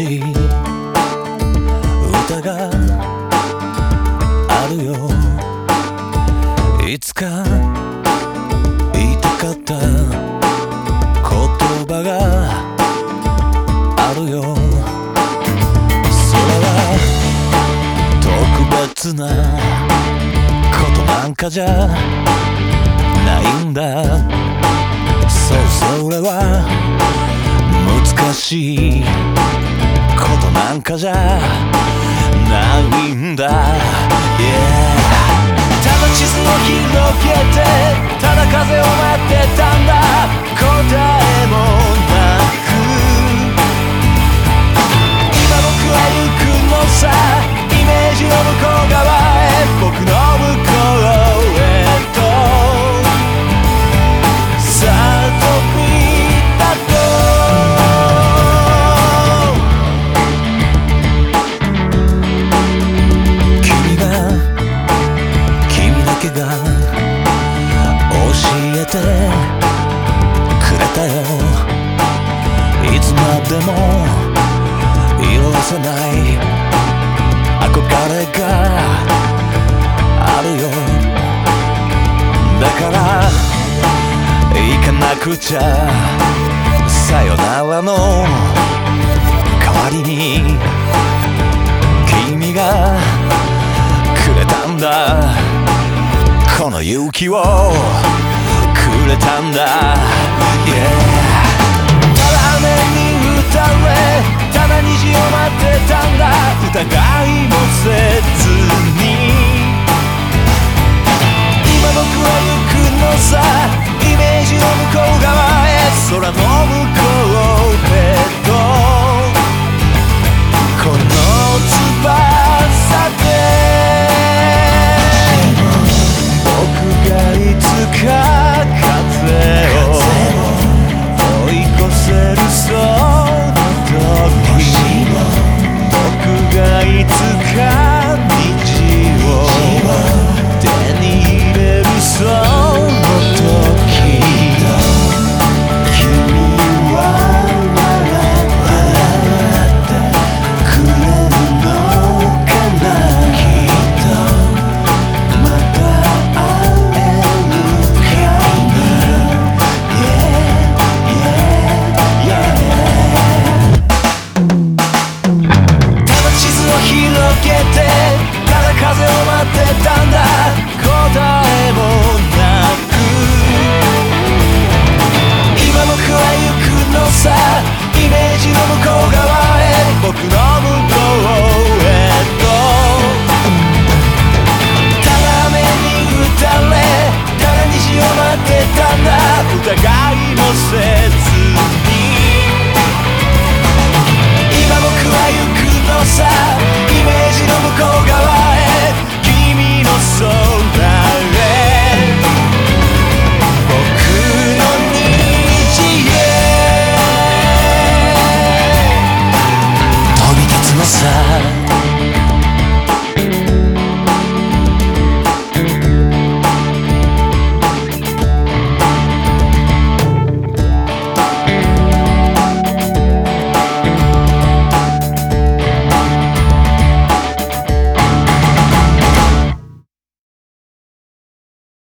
し歌があるよ。いつか言いたかった言葉があるよ。それは特別なことなんかじゃないんだ。そうそれは難しい。なんかじゃないんだ、yeah ただ地図を広げて。えてくれたよ。いつまでも色褪せない憧れがあるよ。だから行かなくちゃ。さよならの代わりに君がくれたんだ。この勇気を。れたんだ、yeah、ただ雨に打たれただ虹を待ってたんだ。疑いもせず。